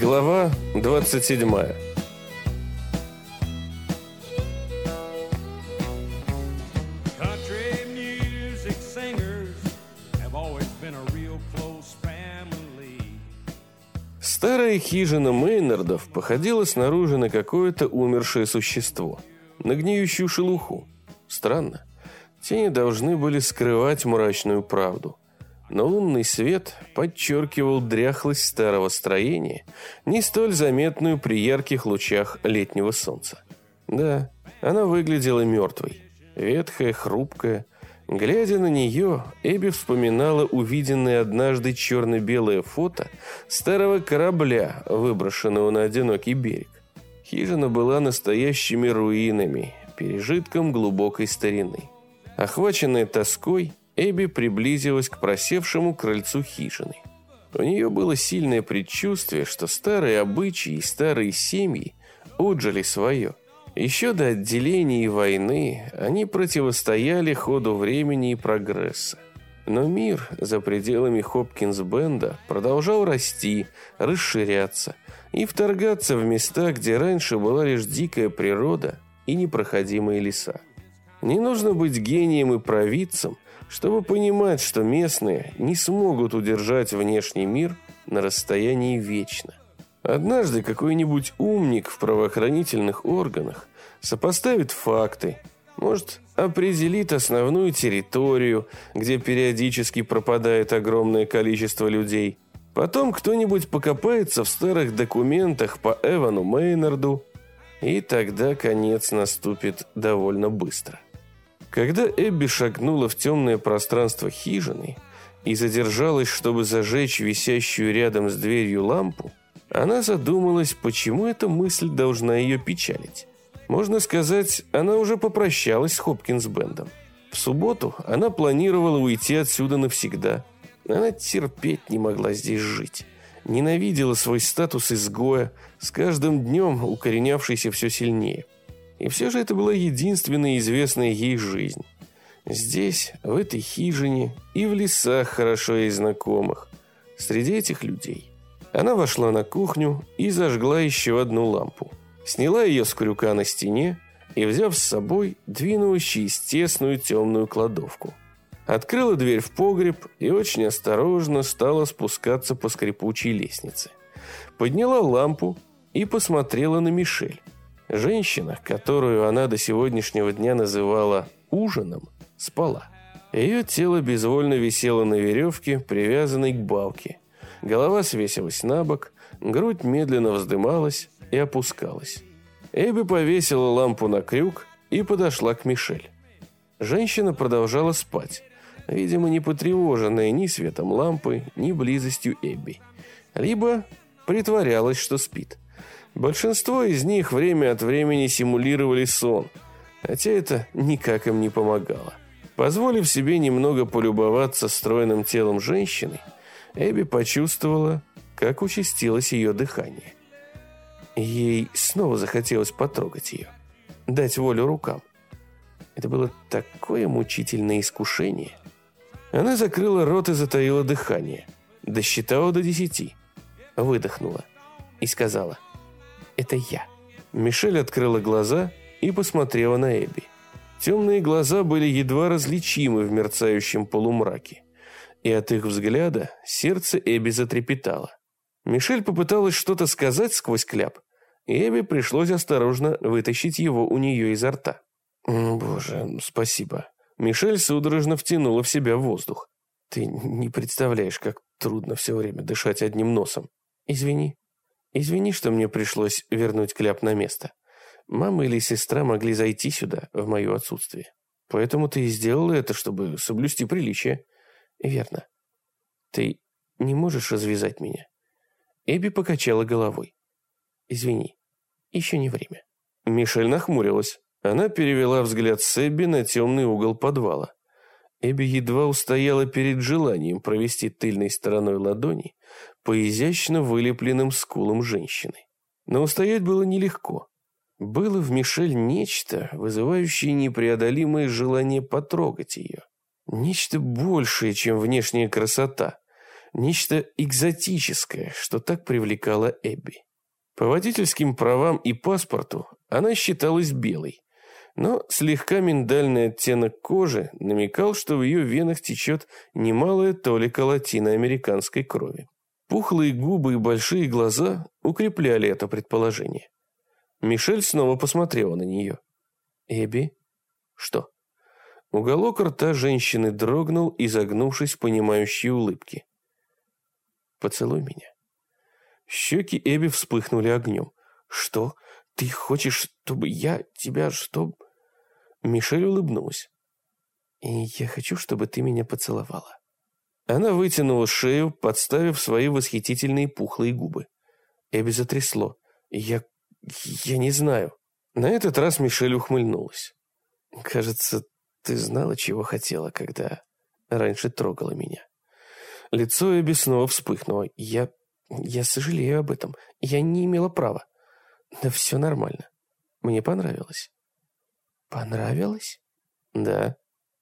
Глава 27 Country music singers have always been a real close family. Старая хижина Мейнардов походила снаружи на какое-то умершее существо, на гниющую шелуху. Странно. Тени должны были скрывать мрачную правду. Но лунный свет подчеркивал дряхлость старого строения, не столь заметную при ярких лучах летнего солнца. Да, она выглядела мертвой, ветхая, хрупкая. Глядя на нее, Эбби вспоминала увиденное однажды черно-белое фото старого корабля, выброшенного на одинокий берег. Хижина была настоящими руинами, пережитком глубокой старины. Охваченная тоской, Эбби приблизилась к просевшему крыльцу хижины. У нее было сильное предчувствие, что старые обычаи и старые семьи отжили свое. Еще до отделения и войны они противостояли ходу времени и прогресса. Но мир за пределами Хопкинс-Бенда продолжал расти, расширяться и вторгаться в места, где раньше была лишь дикая природа и непроходимые леса. Не нужно быть гением и провидцем, чтобы понимать, что местные не смогут удержать внешний мир на расстоянии вечно. Однажды какой-нибудь умник в правоохранительных органах сопоставит факты, может, определит основную территорию, где периодически пропадает огромное количество людей. Потом кто-нибудь покопается в старых документах по Эвану Мейнарду, и тогда конец наступит довольно быстро. Когда Эбби шагнула в темное пространство хижины и задержалась, чтобы зажечь висящую рядом с дверью лампу, она задумалась, почему эта мысль должна ее печалить. Можно сказать, она уже попрощалась с Хопкинс-бендом. В субботу она планировала уйти отсюда навсегда. Она терпеть не могла здесь жить. Ненавидела свой статус изгоя, с каждым днем укоренявшийся все сильнее. И все же это была единственная известная ей жизнь. Здесь, в этой хижине и в лесах хорошо ей знакомых, среди этих людей. Она вошла на кухню и зажгла еще одну лампу. Сняла ее с крюка на стене и, взяв с собой, двинулась через тесную темную кладовку. Открыла дверь в погреб и очень осторожно стала спускаться по скрипучей лестнице. Подняла лампу и посмотрела на Мишель. Женщина, которую она до сегодняшнего дня называла ужином, спала. Ее тело безвольно висело на веревке, привязанной к балке. Голова свесилась на бок, грудь медленно вздымалась и опускалась. Эбби повесила лампу на крюк и подошла к Мишель. Женщина продолжала спать, видимо, не потревоженная ни светом лампы, ни близостью Эбби. Либо притворялась, что спит. Большинство из них время от времени симулировали сон, хотя это никак им не помогало. Позволив себе немного полюбоваться стройным телом женщины, Эбби почувствовала, как участилось ее дыхание. Ей снова захотелось потрогать ее, дать волю рукам. Это было такое мучительное искушение. Она закрыла рот и затаила дыхание, досчитала до десяти, выдохнула и сказала «Это я». Мишель открыла глаза и посмотрела на Эбби. Темные глаза были едва различимы в мерцающем полумраке, и от их взгляда сердце Эбби затрепетало. Мишель попыталась что-то сказать сквозь кляп, и Эбби пришлось осторожно вытащить его у нее изо рта. «Боже, спасибо». Мишель судорожно втянула в себя воздух. «Ты не представляешь, как трудно все время дышать одним носом. Извини. Извини, что мне пришлось вернуть кляп на место. Мама или сестра могли зайти сюда в мое отсутствие. Поэтому ты и сделала это, чтобы соблюсти приличие. Верно. Ты не можешь развязать меня?» Эбби покачала головой. «Извини, еще не время». Мишель нахмурилась. Она перевела взгляд с Эбби на темный угол подвала. Эбби едва устояла перед желанием провести тыльной стороной ладони по изящно вылепленным скулам женщины. Но устоять было нелегко. Было в Мишель нечто, вызывающее непреодолимое желание потрогать ее. Нечто большее, чем внешняя красота. Нечто экзотическое, что так привлекало Эбби. По водительским правам и паспорту она считалась белой, но слегка миндальный оттенок кожи намекал, что в ее венах течет немалая толика латиноамериканской крови. Пухлые губы и большие глаза укрепляли это предположение. Мишель снова посмотрела на нее. «Эбби?» «Что?» Уголок рта женщины дрогнул, изогнувшись в понимающей улыбке. «Поцелуй меня». Щеки Эбби вспыхнули огнем. «Что? Ты хочешь, чтобы я тебя, чтоб...» Мишель улыбнулась. «И я хочу, чтобы ты меня поцеловала». Она вытянула шею, подставив свои восхитительные пухлые губы. Эбби затрясло. «Я... я не знаю». На этот раз Мишель ухмыльнулась. «Кажется, ты знала, чего хотела, когда раньше трогала меня». Лицо Эбби снова вспыхнуло. «Я... я сожалею об этом. Я не имела права. Да все нормально. Мне понравилось». «Понравилось?» «Да».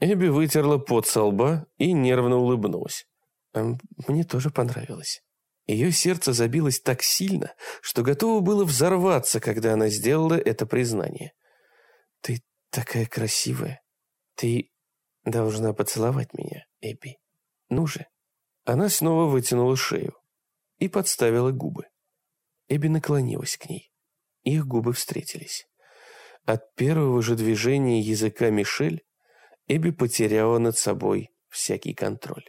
Эбби вытерла пот со лба и нервно улыбнулась. «Эм, «Мне тоже понравилось». Ее сердце забилось так сильно, что готово было взорваться, когда она сделала это признание. «Ты такая красивая. Ты должна поцеловать меня, Эбби. Ну же». Она снова вытянула шею и подставила губы. Эбби наклонилась к ней. Их губы встретились. От первого же движения языка Мишель Эбби потеряла над собой всякий контроль.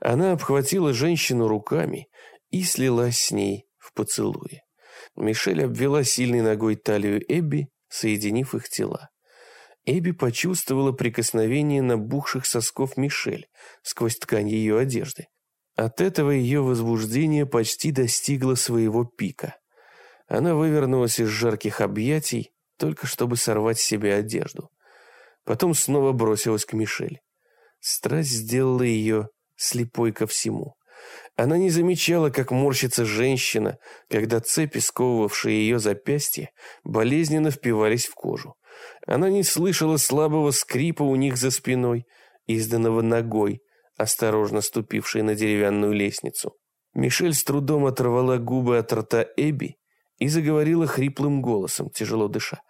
Она обхватила женщину руками и слилась с ней в поцелуе. Мишель обвела сильной ногой талию Эбби, соединив их тела. Эбби почувствовала прикосновение набухших сосков Мишель сквозь ткань ее одежды. От этого ее возбуждение почти достигло своего пика. Она вывернулась из жарких объятий, только чтобы сорвать с себя одежду. Потом снова бросилась к Мишель. Страсть сделала ее слепой ко всему. Она не замечала, как морщится женщина, когда цепи, сковывавшие ее запястье, болезненно впивались в кожу. Она не слышала слабого скрипа у них за спиной, изданного ногой, осторожно ступившей на деревянную лестницу. Мишель с трудом оторвала губы от рта Эбби и заговорила хриплым голосом, тяжело дыша.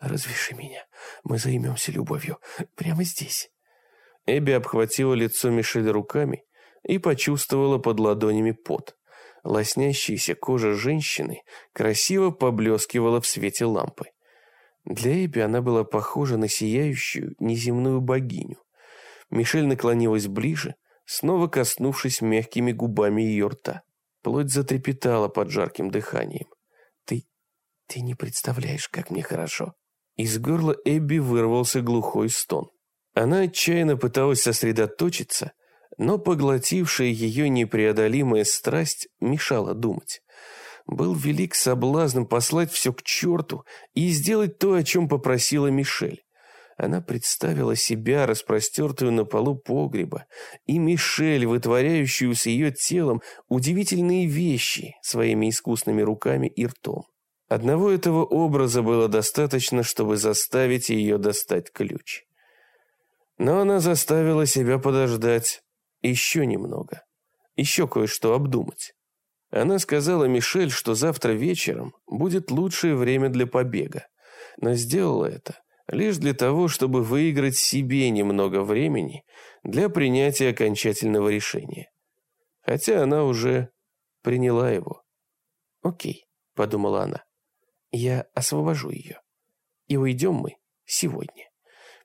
«Развяжи меня, мы займемся любовью прямо здесь». Эбби обхватила лицо Мишель руками и почувствовала под ладонями пот. Лоснящаяся кожа женщины красиво поблескивала в свете лампы. Для Эбби она была похожа на сияющую неземную богиню. Мишель наклонилась ближе, снова коснувшись мягкими губами ее рта. Плоть затрепетала под жарким дыханием. «Ты... ты не представляешь, как мне хорошо». Из горла Эбби вырвался глухой стон. Она отчаянно пыталась сосредоточиться, но поглотившая ее непреодолимая страсть мешала думать. Был велик соблазн послать все к черту и сделать то, о чем попросила Мишель. Она представила себя, распростертую на полу погреба, и Мишель, вытворяющую с ее телом удивительные вещи своими искусными руками и ртом. Одного этого образа было достаточно, чтобы заставить ее достать ключ. Но она заставила себя подождать еще немного, еще кое-что обдумать. Она сказала Мишель, что завтра вечером будет лучшее время для побега, но сделала это лишь для того, чтобы выиграть себе немного времени для принятия окончательного решения. Хотя она уже приняла его. «Окей», — подумала она, — «я освобожу ее. И уйдем мы сегодня».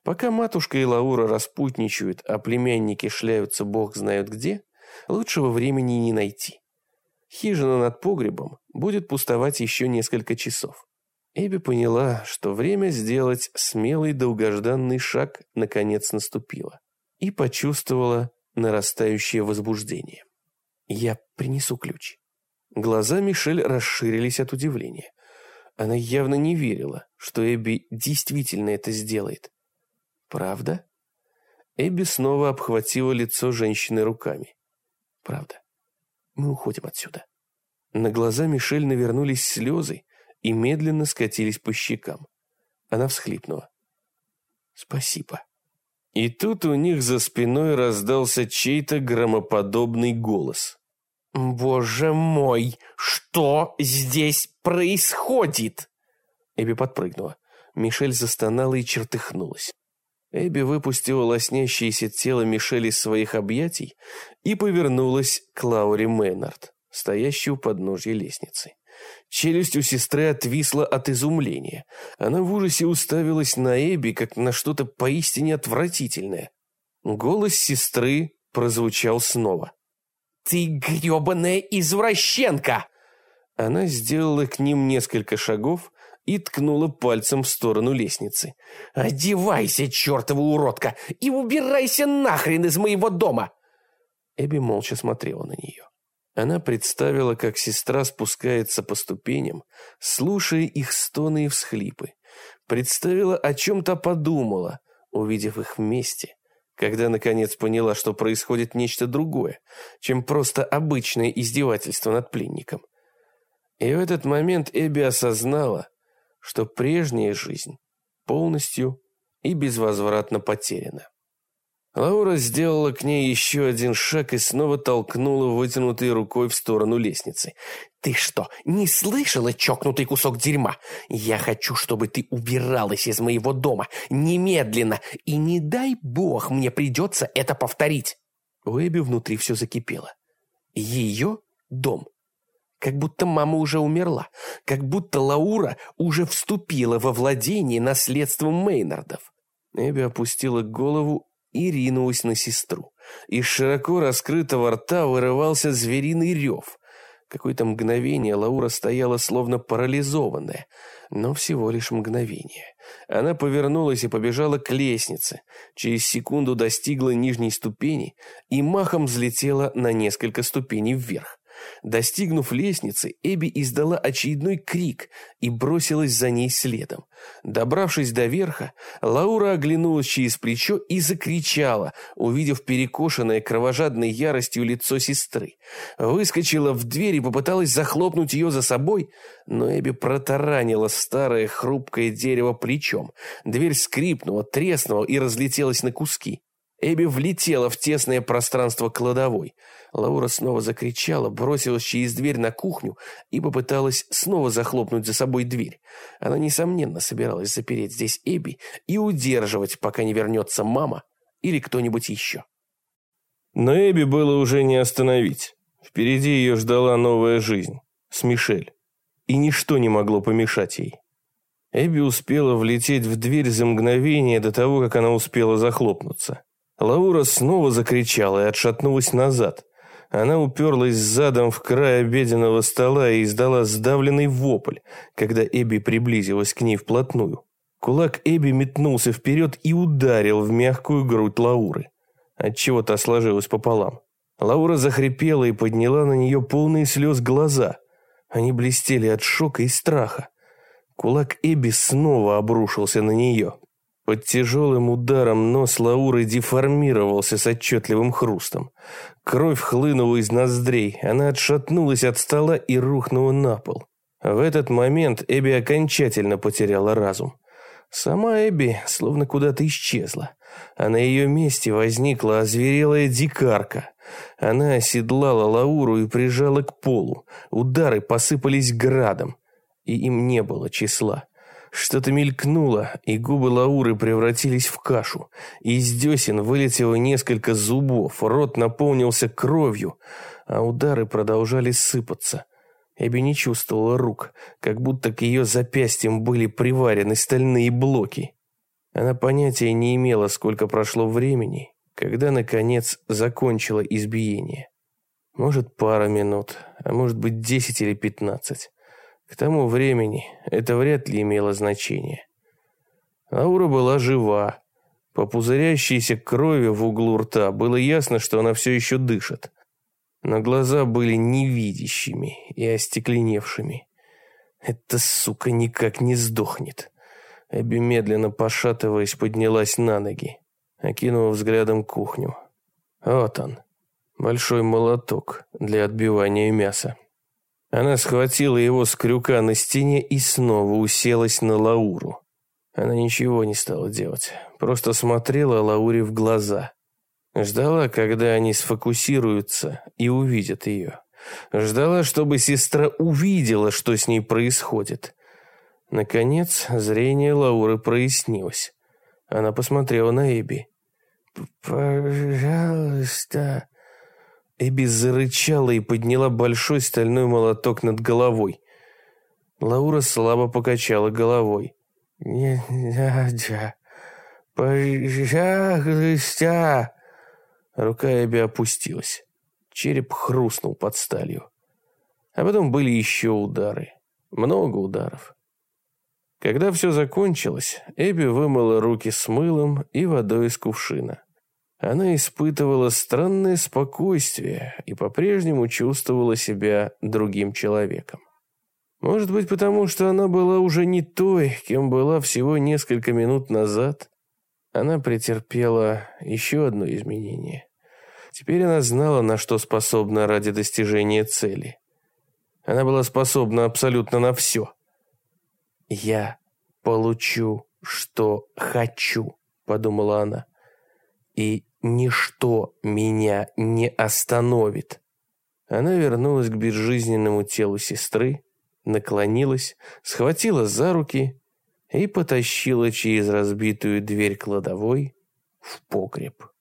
Пока матушка и Лаура распутничают, а племянники шляются бог знает где, лучшего времени не найти. Хижина над погребом будет пустовать еще несколько часов. Эбби поняла, что время сделать смелый долгожданный шаг наконец наступило, и почувствовала нарастающее возбуждение. «Я принесу ключ». Глаза Мишель расширились от удивления. Она явно не верила, что Эбби действительно это сделает. «Правда?» Эбби снова обхватила лицо женщины руками. «Правда. Мы уходим отсюда». На глаза Мишель навернулись слезы, и медленно скатились по щекам. Она всхлипнула. «Спасибо». И тут у них за спиной раздался чей-то громоподобный голос. «Боже мой, что здесь происходит?» Эбби подпрыгнула. Мишель застонала и чертыхнулась. Эбби выпустила лоснящееся тело Мишель из своих объятий и повернулась к Лауре Мейнард, стоящей у подножья лестницы. Челюсть у сестры отвисла от изумления. Она в ужасе уставилась на Эбби, как на что-то поистине отвратительное. Голос сестры прозвучал снова. «Ты гребаная извращенка!» Она сделала к ним несколько шагов и ткнула пальцем в сторону лестницы. «Одевайся, чертова уродка, и убирайся нахрен из моего дома!» Эбби молча смотрела на нее. Она представила, как сестра спускается по ступеням, слушая их стоны и всхлипы. Представила, о чем-то подумала, увидев их вместе, когда наконец поняла, что происходит нечто другое, чем просто обычное издевательство над пленником. И в этот момент Эбби осознала, что прежняя жизнь полностью и безвозвратно потеряна. Лаура сделала к ней еще один шаг и снова толкнула вытянутой рукой в сторону лестницы. «Ты что, не слышала, чокнутый кусок дерьма? Я хочу, чтобы ты убиралась из моего дома немедленно, и не дай бог мне придется это повторить!» У Эбби внутри все закипело. Ее дом. Как будто мама уже умерла. Как будто Лаура уже вступила во владение наследством Мейнардов. Эбби опустила голову и ринулась на сестру. Из широко раскрытого рта вырывался звериный рев. Какое-то мгновение Лаура стояла словно парализованная, но всего лишь мгновение. Она повернулась и побежала к лестнице, через секунду достигла нижней ступени и махом взлетела на несколько ступеней вверх. Достигнув лестницы, Эбби издала очередной крик и бросилась за ней следом. Добравшись до верха, Лаура оглянулась через плечо и закричала, увидев перекошенное кровожадной яростью лицо сестры. Выскочила в дверь и попыталась захлопнуть ее за собой, но Эбби протаранила старое хрупкое дерево плечом. Дверь скрипнула, треснула и разлетелась на куски. Эбби влетела в тесное пространство кладовой. Лаура снова закричала, бросилась через дверь на кухню и попыталась снова захлопнуть за собой дверь. Она, несомненно, собиралась запереть здесь Эбби и удерживать, пока не вернется мама или кто-нибудь еще. Но Эбби было уже не остановить. Впереди ее ждала новая жизнь с Мишель. И ничто не могло помешать ей. Эбби успела влететь в дверь за мгновение до того, как она успела захлопнуться. Лаура снова закричала и отшатнулась назад. Она уперлась задом в край обеденного стола и издала сдавленный вопль, когда Эбби приблизилась к ней вплотную. Кулак Эбби метнулся вперед и ударил в мягкую грудь Лауры. Отчего то сложилась пополам. Лаура захрипела и подняла на нее полные слез глаза. Они блестели от шока и страха. Кулак Эбби снова обрушился на нее. Под тяжелым ударом нос Лауры деформировался с отчетливым хрустом. Кровь хлынула из ноздрей, она отшатнулась от стола и рухнула на пол. В этот момент Эбби окончательно потеряла разум. Сама Эбби словно куда-то исчезла, а на ее месте возникла озверелая дикарка. Она оседлала Лауру и прижала к полу. Удары посыпались градом, и им не было числа. Что-то мелькнуло, и губы Лауры превратились в кашу. Из десен вылетело несколько зубов, рот наполнился кровью, а удары продолжали сыпаться. Эбби не чувствовала рук, как будто к ее запястьям были приварены стальные блоки. Она понятия не имела, сколько прошло времени, когда, наконец, закончила избиение. Может, пара минут, а может быть, десять или пятнадцать. К тому времени это вряд ли имело значение. Аура была жива. По пузырящейся крови в углу рта было ясно, что она все еще дышит. Но глаза были невидящими и остекленевшими. Эта сука никак не сдохнет. Эбби, медленно пошатываясь, поднялась на ноги, окинула взглядом кухню. Вот он, большой молоток для отбивания мяса. Она схватила его с крюка на стене и снова уселась на Лауру. Она ничего не стала делать, просто смотрела Лауре в глаза. Ждала, когда они сфокусируются и увидят ее. Ждала, чтобы сестра увидела, что с ней происходит. Наконец, зрение Лауры прояснилось. Она посмотрела на Эбби. «Пожалуйста». Эбби зарычала и подняла большой стальной молоток над головой. Лаура слабо покачала головой. «Не надо. Пожалуйста». Рука Эбби опустилась. Череп хрустнул под сталью. А потом были еще удары. Много ударов. Когда все закончилось, Эбби вымыла руки с мылом и водой из кувшина. Она испытывала странное спокойствие и по-прежнему чувствовала себя другим человеком. Может быть, потому что она была уже не той, кем была всего несколько минут назад. Она претерпела еще одно изменение. Теперь она знала, на что способна ради достижения цели. Она была способна абсолютно на все. «Я получу, что хочу», — подумала она. «И ничто меня не остановит». Она вернулась к безжизненному телу сестры, наклонилась, схватила за руки и потащила через разбитую дверь кладовой в погреб.